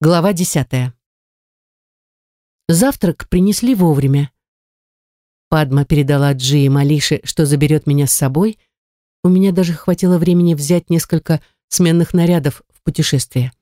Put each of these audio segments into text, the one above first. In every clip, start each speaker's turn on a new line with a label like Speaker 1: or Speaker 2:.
Speaker 1: Глава десятая. Завтрак принесли вовремя. Падма передала Джи и Малише, что заберет меня с собой. У меня даже хватило времени взять несколько сменных нарядов в путешествие.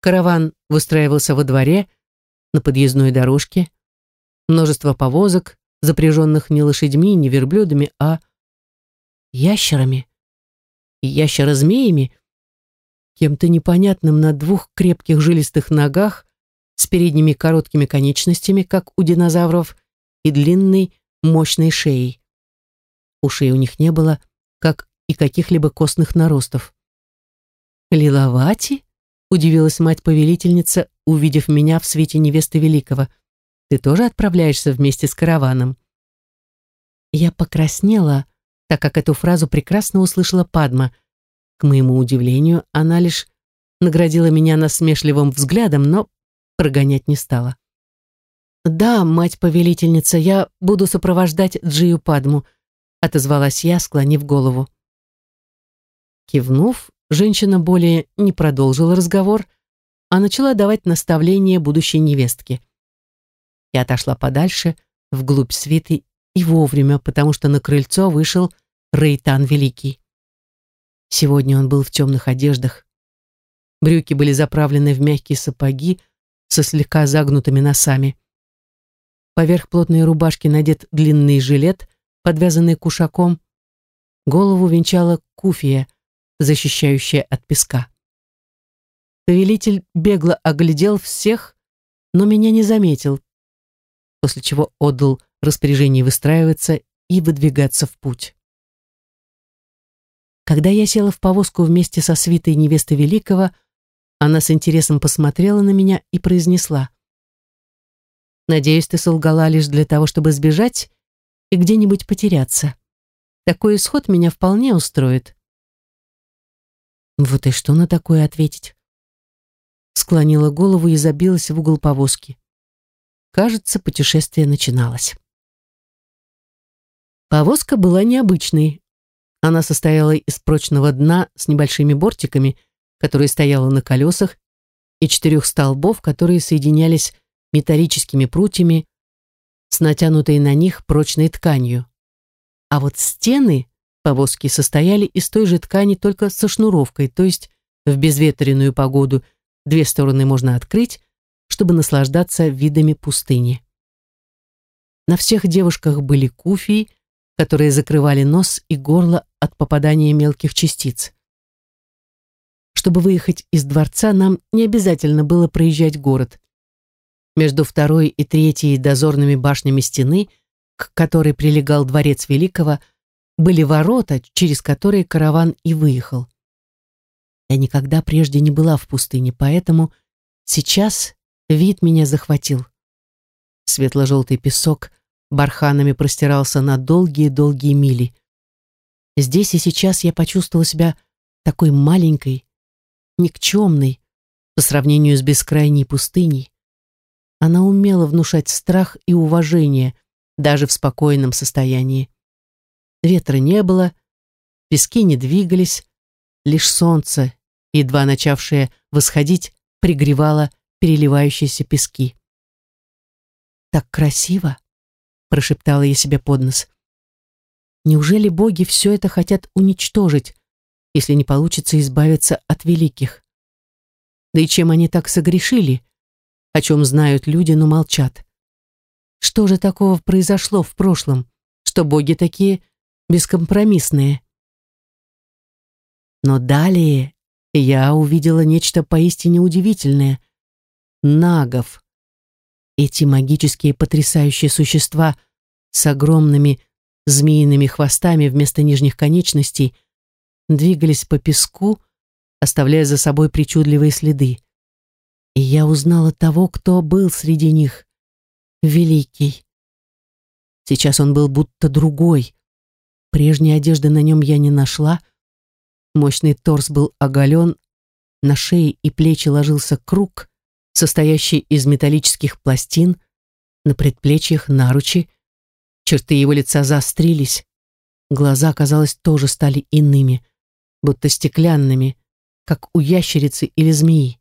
Speaker 1: Караван выстраивался во дворе, на подъездной дорожке. Множество повозок, запряженных не лошадьми, не верблюдами, а ящерами. Ящерозмеями, кем-то непонятным на двух крепких жилистых ногах, с передними короткими конечностями, как у динозавров, и длинной, мощной шеей. Ушей у них не было, как и каких-либо костных наростов. «Лиловати?» — удивилась мать-повелительница, увидев меня в свете невесты Великого. «Ты тоже отправляешься вместе с караваном?» Я покраснела, так как эту фразу прекрасно услышала Падма. К моему удивлению, она лишь наградила меня насмешливым взглядом, но прогонять не стала. «Да, мать-повелительница, я буду сопровождать Джию Падму», отозвалась я, склонив голову. Кивнув, женщина более не продолжила разговор, а начала давать наставления будущей невестке. Я отошла подальше, вглубь свиты и вовремя, потому что на крыльцо вышел Рейтан Великий. Сегодня он был в темных одеждах. Брюки были заправлены в мягкие сапоги со слегка загнутыми носами. Поверх плотной рубашки надет длинный жилет, подвязанный кушаком. Голову венчала куфия, защищающая от песка. Повелитель бегло оглядел всех, но меня не заметил, после чего отдал распоряжение выстраиваться и выдвигаться в путь. Когда я села в повозку вместе со свитой невесты Великого, она с интересом посмотрела на меня и произнесла. Надеюсь, ты солгала лишь для того, чтобы сбежать и где-нибудь потеряться. Такой исход меня вполне устроит. Вот и что на такое ответить? Склонила голову и забилась в угол повозки. Кажется, путешествие начиналось. Повозка была необычной. Она состояла из прочного дна с небольшими бортиками, которые стояла на колесах, и четырех столбов, которые соединялись металлическими прутьями с натянутой на них прочной тканью. А вот стены повозки состояли из той же ткани, только со шнуровкой, то есть в безветренную погоду две стороны можно открыть, чтобы наслаждаться видами пустыни. На всех девушках были куфии, которые закрывали нос и горло от попадания мелких частиц. Чтобы выехать из дворца, нам не обязательно было проезжать город. Между второй и третьей дозорными башнями стены, к которой прилегал дворец Великого, были ворота, через которые караван и выехал. Я никогда прежде не была в пустыне, поэтому сейчас вид меня захватил. Светло-желтый песок барханами простирался на долгие-долгие мили. Здесь и сейчас я почувствовала себя такой маленькой, никчемной по сравнению с бескрайней пустыней. Она умела внушать страх и уважение, даже в спокойном состоянии. Ветра не было, пески не двигались, лишь солнце, едва начавшее восходить, пригревало переливающиеся пески. «Так красиво!» — прошептала я себе под нос. «Неужели боги все это хотят уничтожить, если не получится избавиться от великих? Да и чем они так согрешили?» о чем знают люди, но молчат. Что же такого произошло в прошлом, что боги такие бескомпромиссные? Но далее я увидела нечто поистине удивительное. Нагов. Эти магические потрясающие существа с огромными змеиными хвостами вместо нижних конечностей двигались по песку, оставляя за собой причудливые следы. И я узнала того, кто был среди них. Великий. Сейчас он был будто другой. Прежней одежды на нем я не нашла. Мощный торс был оголен, на шее и плечи ложился круг, состоящий из металлических пластин, на предплечьях наручи. Черты его лица заострились. Глаза, казалось, тоже стали иными, будто стеклянными, как у ящерицы или змеи.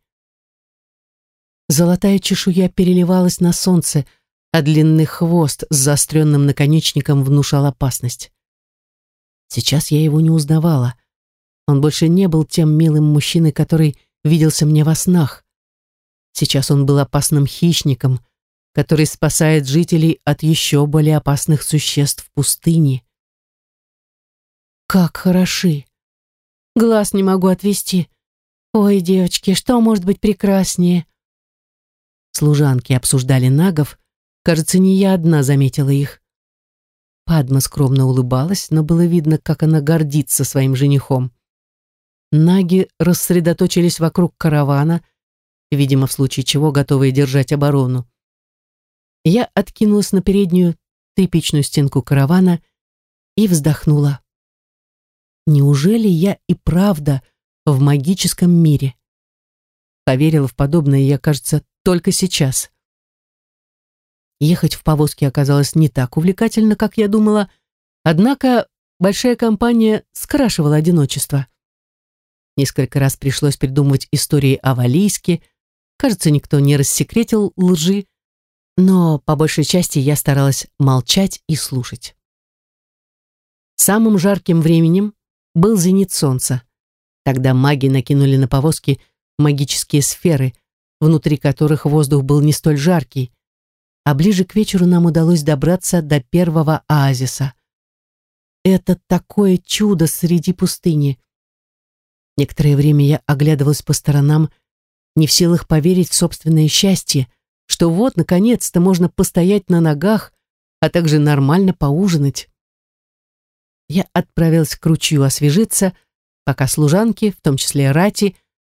Speaker 1: Золотая чешуя переливалась на солнце, а длинный хвост с заостренным наконечником внушал опасность. Сейчас я его не узнавала. Он больше не был тем милым мужчиной, который виделся мне во снах. Сейчас он был опасным хищником, который спасает жителей от еще более опасных существ в пустыне. Как хороши! Глаз не могу отвести. Ой, девочки, что может быть прекраснее? Служанки обсуждали нагов. Кажется, не я одна заметила их. Падма скромно улыбалась, но было видно, как она гордится своим женихом. Наги рассредоточились вокруг каравана, видимо, в случае чего готовые держать оборону. Я откинулась на переднюю типичную стенку каравана и вздохнула. Неужели я и правда в магическом мире? Поверила в подобное я, кажется, только сейчас. Ехать в повозке оказалось не так увлекательно, как я думала, однако большая компания скрашивала одиночество. Несколько раз пришлось придумывать истории о Валийске, кажется, никто не рассекретил лжи, но по большей части я старалась молчать и слушать. Самым жарким временем был зенит солнца. Тогда маги накинули на повозки магические сферы, внутри которых воздух был не столь жаркий, а ближе к вечеру нам удалось добраться до первого оазиса. Это такое чудо среди пустыни. Некоторое время я оглядывалась по сторонам, не в силах поверить в собственное счастье, что вот, наконец-то, можно постоять на ногах, а также нормально поужинать. Я отправилась к ручью освежиться, пока служанки, в том числе Рати,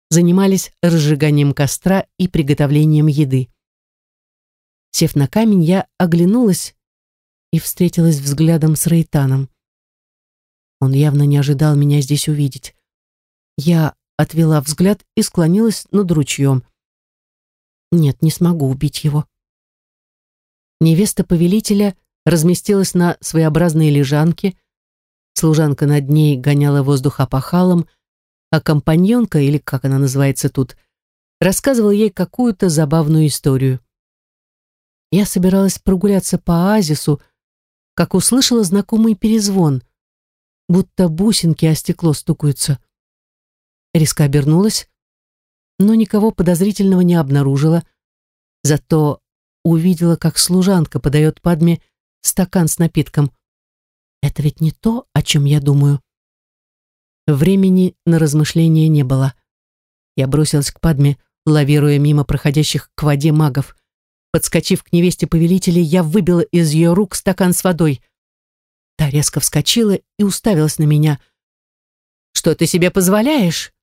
Speaker 1: занимались разжиганием костра и приготовлением еды. Сев на камень, я оглянулась и встретилась взглядом с Рейтаном. Он явно не ожидал меня здесь увидеть. Я отвела взгляд и склонилась над ручьем. Нет, не смогу убить его. Невеста повелителя разместилась на своеобразной лежанке, служанка над ней гоняла воздух опахалом, а компаньонка, или как она называется тут, рассказывала ей какую-то забавную историю. Я собиралась прогуляться по оазису, как услышала знакомый перезвон, будто бусинки о стекло стукаются. Резко обернулась, но никого подозрительного не обнаружила, зато увидела, как служанка подает Падме стакан с напитком. Это ведь не то, о чем я думаю. Времени на размышления не было. Я бросилась к Падме, лавируя мимо проходящих к воде магов. Подскочив к невесте повелителя, я выбила из ее рук стакан с водой. Та резко вскочила и уставилась на меня. «Что ты себе позволяешь?»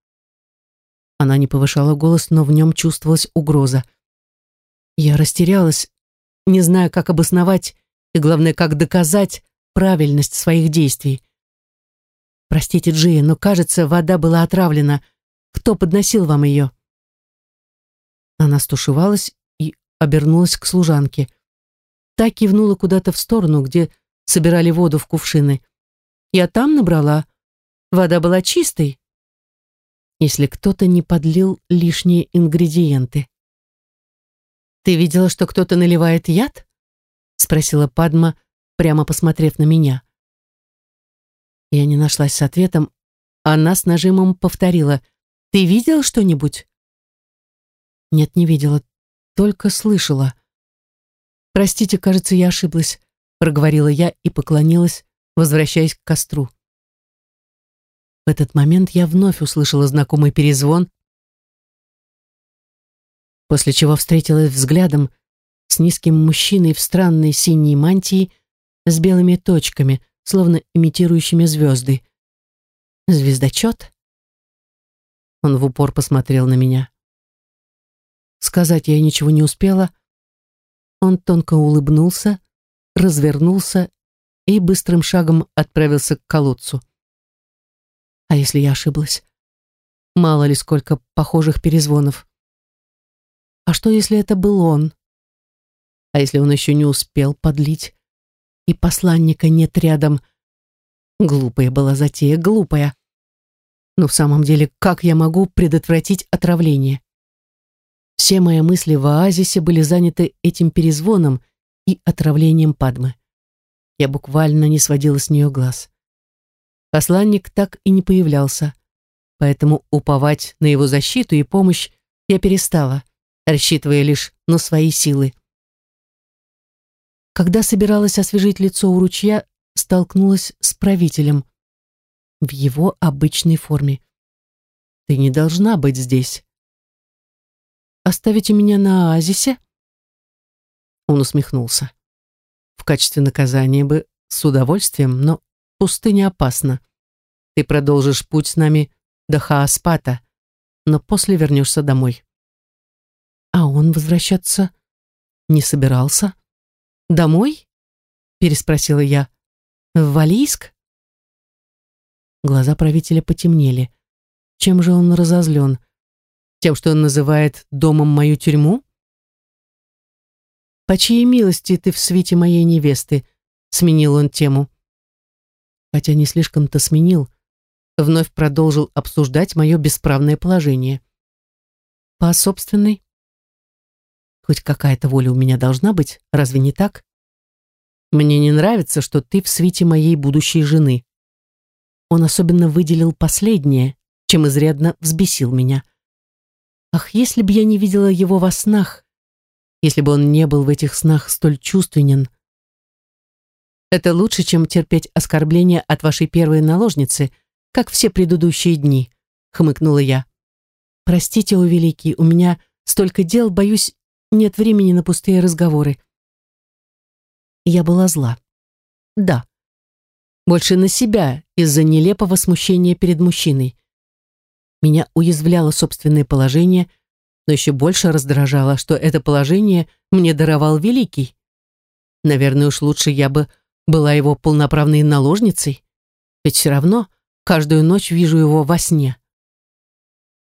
Speaker 1: Она не повышала голос, но в нем чувствовалась угроза. Я растерялась, не зная, как обосновать и, главное, как доказать правильность своих действий. «Простите, Джия, но, кажется, вода была отравлена. Кто подносил вам ее?» Она стушевалась обернулась к служанке. Та кивнула куда-то в сторону, где собирали воду в кувшины. Я там набрала. Вода была чистой. Если кто-то не подлил лишние ингредиенты. «Ты видела, что кто-то наливает яд?» спросила Падма, прямо посмотрев на меня. Я не нашлась с ответом. Она с нажимом повторила. «Ты видел что-нибудь?» «Нет, не видела только слышала. «Простите, кажется, я ошиблась», — проговорила я и поклонилась, возвращаясь к костру. В этот момент я вновь услышала знакомый перезвон, после чего встретилась взглядом с низким мужчиной в странной синей мантии с белыми точками, словно имитирующими звезды. «Звездочет?» Он в упор посмотрел на меня. Сказать я ничего не успела. Он тонко улыбнулся, развернулся и быстрым шагом отправился к колодцу. А если я ошиблась? Мало ли сколько похожих перезвонов. А что, если это был он? А если он еще не успел подлить? И посланника нет рядом. Глупая была затея, глупая. Но в самом деле, как я могу предотвратить отравление? Все мои мысли в оазисе были заняты этим перезвоном и отравлением Падмы. Я буквально не сводила с нее глаз. Посланник так и не появлялся, поэтому уповать на его защиту и помощь я перестала, рассчитывая лишь на свои силы. Когда собиралась освежить лицо у ручья, столкнулась с правителем в его обычной форме. «Ты не должна быть здесь». «Оставите меня на оазисе?» Он усмехнулся. «В качестве наказания бы с удовольствием, но пустыня опасна. Ты продолжишь путь с нами до Хааспата, но после вернешься домой». «А он возвращаться не собирался?» «Домой?» — переспросила я. «В Валийск?» Глаза правителя потемнели. Чем же он разозлен? Тем, что он называет домом мою тюрьму? «По чьей милости ты в свете моей невесты?» — сменил он тему. Хотя не слишком-то сменил, вновь продолжил обсуждать мое бесправное положение. «По собственной?» Хоть какая-то воля у меня должна быть, разве не так? Мне не нравится, что ты в свите моей будущей жены. Он особенно выделил последнее, чем изрядно взбесил меня. Ах, если бы я не видела его во снах, если бы он не был в этих снах столь чувственен. Это лучше, чем терпеть оскорбления от вашей первой наложницы, как все предыдущие дни, хмыкнула я. Простите, о великий, у меня столько дел, боюсь, нет времени на пустые разговоры. Я была зла. Да. Больше на себя из-за нелепого смущения перед мужчиной. Меня уязвляло собственное положение, но еще больше раздражало, что это положение мне даровал Великий. Наверное, уж лучше я бы была его полноправной наложницей, ведь все равно каждую ночь вижу его во сне.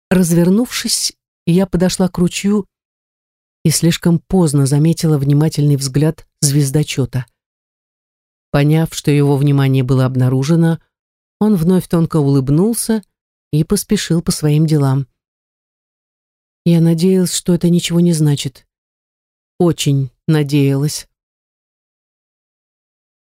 Speaker 1: Развернувшись, я подошла к ручью и слишком поздно заметила внимательный взгляд звездочета. Поняв, что его внимание было обнаружено, он вновь тонко улыбнулся и поспешил по своим делам. Я надеялась, что это ничего не значит. Очень надеялась.